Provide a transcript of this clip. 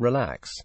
Relax.